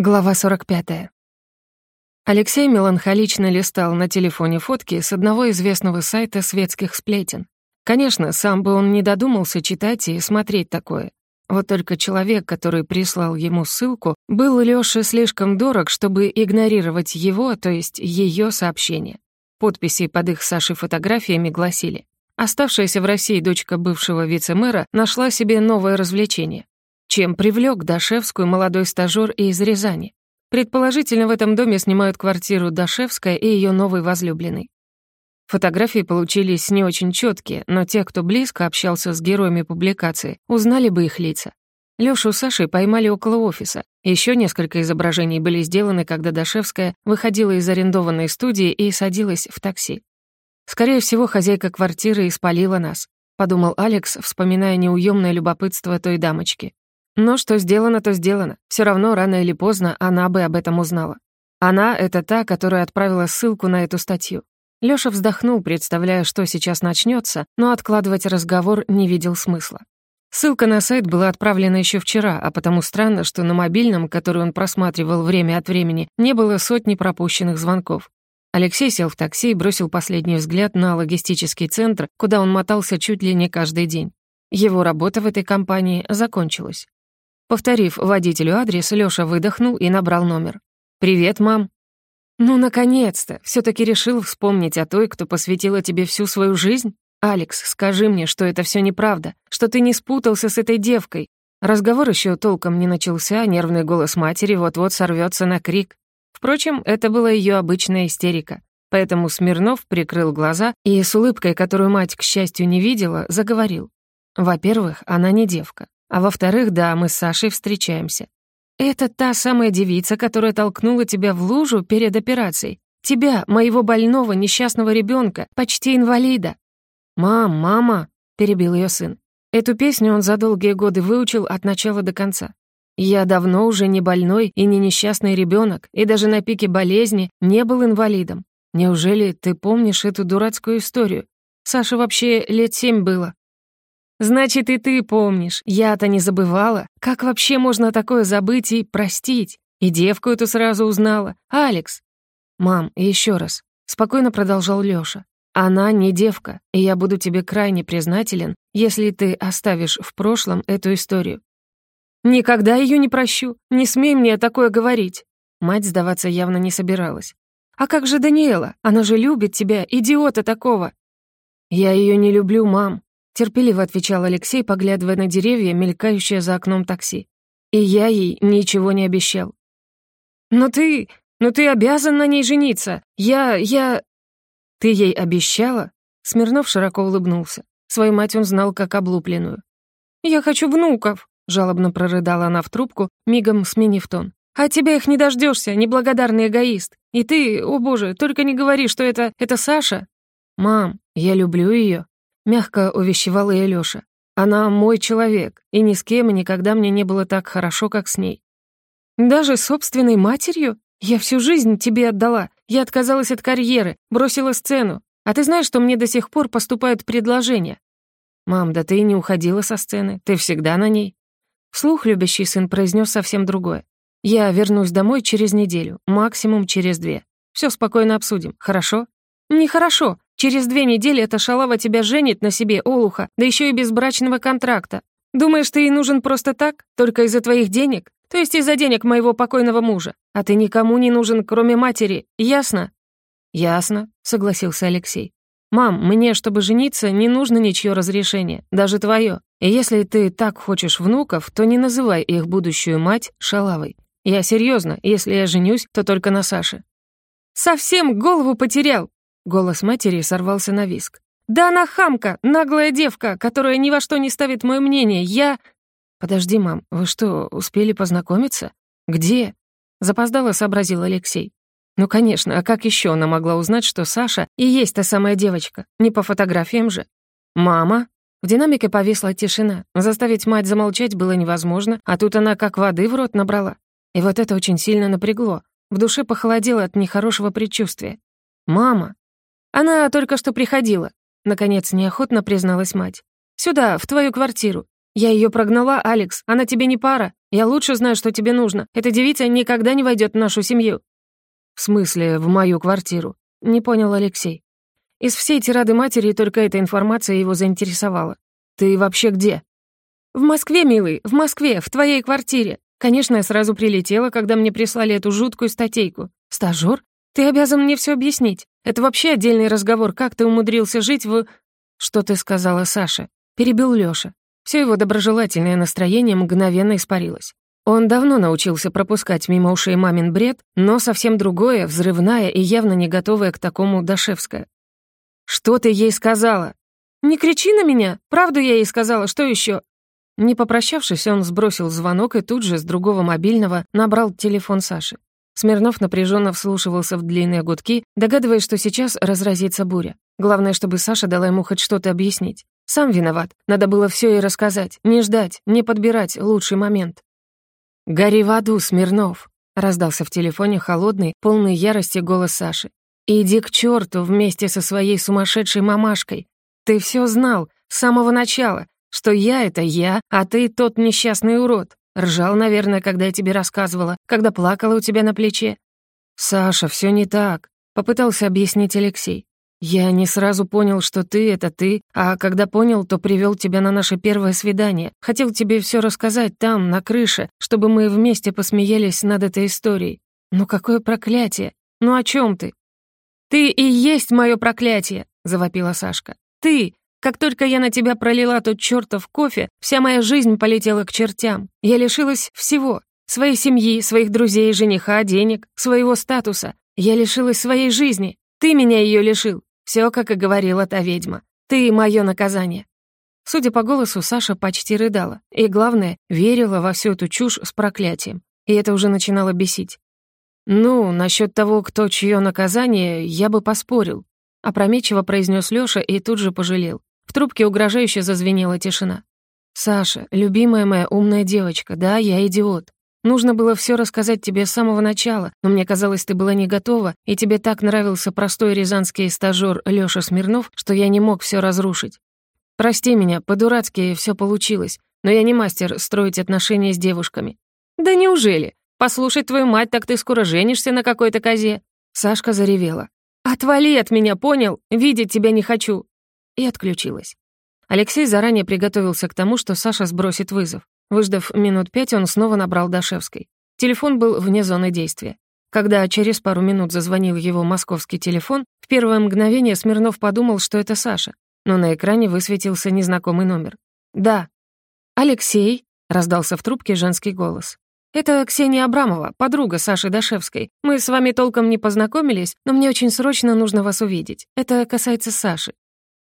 Глава 45. Алексей меланхолично листал на телефоне фотки с одного известного сайта светских сплетен. Конечно, сам бы он не додумался читать и смотреть такое. Вот только человек, который прислал ему ссылку, был Лёше слишком дорог, чтобы игнорировать его, то есть её сообщение. Подписи под их Сашей фотографиями гласили «Оставшаяся в России дочка бывшего вице-мэра нашла себе новое развлечение чем привлек Дашевскую молодой стажёр из Рязани. Предположительно, в этом доме снимают квартиру Дашевская и ее новый возлюбленный. Фотографии получились не очень четкие, но те, кто близко общался с героями публикации, узнали бы их лица. Лёшу с Сашей поймали около офиса. Еще несколько изображений были сделаны, когда Дашевская выходила из арендованной студии и садилась в такси. Скорее всего, хозяйка квартиры испалила нас, подумал Алекс, вспоминая неуемное любопытство той дамочки. Но что сделано, то сделано. Все равно, рано или поздно, она бы об этом узнала. Она — это та, которая отправила ссылку на эту статью. Лёша вздохнул, представляя, что сейчас начнется, но откладывать разговор не видел смысла. Ссылка на сайт была отправлена еще вчера, а потому странно, что на мобильном, который он просматривал время от времени, не было сотни пропущенных звонков. Алексей сел в такси и бросил последний взгляд на логистический центр, куда он мотался чуть ли не каждый день. Его работа в этой компании закончилась. Повторив водителю адрес, Лёша выдохнул и набрал номер. «Привет, мам». «Ну, наконец-то! все таки решил вспомнить о той, кто посвятила тебе всю свою жизнь? Алекс, скажи мне, что это все неправда, что ты не спутался с этой девкой». Разговор еще толком не начался, нервный голос матери вот-вот сорвется на крик. Впрочем, это была ее обычная истерика. Поэтому Смирнов прикрыл глаза и с улыбкой, которую мать, к счастью, не видела, заговорил. Во-первых, она не девка. А во-вторых, да, мы с Сашей встречаемся. Это та самая девица, которая толкнула тебя в лужу перед операцией. Тебя, моего больного, несчастного ребенка, почти инвалида. «Мам, мама», — перебил ее сын. Эту песню он за долгие годы выучил от начала до конца. Я давно уже не больной и не несчастный ребенок, и даже на пике болезни не был инвалидом. Неужели ты помнишь эту дурацкую историю? Саше вообще лет семь было. Значит, и ты помнишь. Я-то не забывала. Как вообще можно такое забыть и простить? И девку эту сразу узнала. Алекс. Мам, еще раз. Спокойно продолжал Лёша. Она не девка, и я буду тебе крайне признателен, если ты оставишь в прошлом эту историю. Никогда ее не прощу. Не смей мне такое говорить. Мать сдаваться явно не собиралась. А как же Даниэла? Она же любит тебя, идиота такого. Я ее не люблю, мам. Терпеливо отвечал Алексей, поглядывая на деревья, мелькающие за окном такси. И я ей ничего не обещал. «Но ты... но ты обязан на ней жениться! Я... я...» «Ты ей обещала?» Смирнов широко улыбнулся. Свою мать он знал как облупленную. «Я хочу внуков!» — жалобно прорыдала она в трубку, мигом сменив тон. «А тебя их не дождешься, неблагодарный эгоист. И ты, о боже, только не говори, что это... это Саша!» «Мам, я люблю ее, мягко увещевала ее Лёша. Она мой человек, и ни с кем и никогда мне не было так хорошо, как с ней. Даже собственной матерью? Я всю жизнь тебе отдала. Я отказалась от карьеры, бросила сцену. А ты знаешь, что мне до сих пор поступают предложения? Мам, да ты не уходила со сцены, ты всегда на ней. Вслух любящий сын произнес совсем другое. Я вернусь домой через неделю, максимум через две. Все спокойно обсудим, хорошо? Нехорошо. Через две недели эта шалава тебя женит на себе, Олуха, да еще и без брачного контракта. Думаешь, ты ей нужен просто так? Только из-за твоих денег? То есть из-за денег моего покойного мужа? А ты никому не нужен, кроме матери, ясно?» «Ясно», — согласился Алексей. «Мам, мне, чтобы жениться, не нужно ничье разрешение, даже твое. И если ты так хочешь внуков, то не называй их будущую мать шалавой. Я серьезно, если я женюсь, то только на Саше». «Совсем голову потерял!» Голос матери сорвался на виск. «Да она хамка, наглая девка, которая ни во что не ставит мое мнение. Я...» «Подожди, мам, вы что, успели познакомиться? Где?» Запоздало сообразил Алексей. Ну, конечно, а как еще она могла узнать, что Саша и есть та самая девочка? Не по фотографиям же. «Мама?» В динамике повисла тишина. Заставить мать замолчать было невозможно, а тут она как воды в рот набрала. И вот это очень сильно напрягло. В душе похолодело от нехорошего предчувствия. «Мама!» «Она только что приходила», — наконец неохотно призналась мать. «Сюда, в твою квартиру. Я ее прогнала, Алекс, она тебе не пара. Я лучше знаю, что тебе нужно. Эта девица никогда не войдет в нашу семью». «В смысле, в мою квартиру?» — не понял Алексей. Из всей тирады матери только эта информация его заинтересовала. «Ты вообще где?» «В Москве, милый, в Москве, в твоей квартире. Конечно, я сразу прилетела, когда мне прислали эту жуткую статейку. Стажёр? Ты обязан мне все объяснить. Это вообще отдельный разговор, как ты умудрился жить в...» «Что ты сказала, Саша?» Перебил Лёша. Все его доброжелательное настроение мгновенно испарилось. Он давно научился пропускать мимо ушей мамин бред, но совсем другое, взрывная и явно не готовая к такому Дашевская. «Что ты ей сказала?» «Не кричи на меня! Правду я ей сказала, что еще? Не попрощавшись, он сбросил звонок и тут же с другого мобильного набрал телефон Саши. Смирнов напряженно вслушивался в длинные гудки, догадываясь, что сейчас разразится буря. Главное, чтобы Саша дала ему хоть что-то объяснить. Сам виноват. Надо было все ей рассказать, не ждать, не подбирать лучший момент. «Гори в аду, Смирнов!» — раздался в телефоне холодный, полный ярости голос Саши. «Иди к черту вместе со своей сумасшедшей мамашкой. Ты все знал с самого начала, что я — это я, а ты тот несчастный урод. Ржал, наверное, когда я тебе рассказывала, когда плакала у тебя на плече. Саша, все не так, попытался объяснить Алексей. Я не сразу понял, что ты — это ты, а когда понял, то привел тебя на наше первое свидание. Хотел тебе все рассказать там, на крыше, чтобы мы вместе посмеялись над этой историей. Ну какое проклятие! Ну о чем ты? «Ты и есть мое проклятие!» — завопила Сашка. «Ты! Как только я на тебя пролила тот чертов кофе, вся моя жизнь полетела к чертям. Я лишилась всего. Своей семьи, своих друзей, жениха, денег, своего статуса. Я лишилась своей жизни. Ты меня ее лишил. Все, как и говорила та ведьма. Ты — мое наказание». Судя по голосу, Саша почти рыдала. И, главное, верила во всю эту чушь с проклятием. И это уже начинало бесить. «Ну, насчет того, кто чье наказание, я бы поспорил», опрометчиво произнес Лёша и тут же пожалел. Трубке угрожающе зазвенела тишина. «Саша, любимая моя умная девочка, да, я идиот. Нужно было все рассказать тебе с самого начала, но мне казалось, ты была не готова, и тебе так нравился простой рязанский стажёр Лёша Смирнов, что я не мог все разрушить. Прости меня, по-дурацки все получилось, но я не мастер строить отношения с девушками». «Да неужели? Послушать твою мать, так ты скоро женишься на какой-то козе». Сашка заревела. «Отвали от меня, понял? Видеть тебя не хочу и отключилась. Алексей заранее приготовился к тому, что Саша сбросит вызов. Выждав минут пять, он снова набрал Дашевской. Телефон был вне зоны действия. Когда через пару минут зазвонил его московский телефон, в первое мгновение Смирнов подумал, что это Саша, но на экране высветился незнакомый номер. «Да». «Алексей», — раздался в трубке женский голос. «Это Ксения Абрамова, подруга Саши Дашевской. Мы с вами толком не познакомились, но мне очень срочно нужно вас увидеть. Это касается Саши.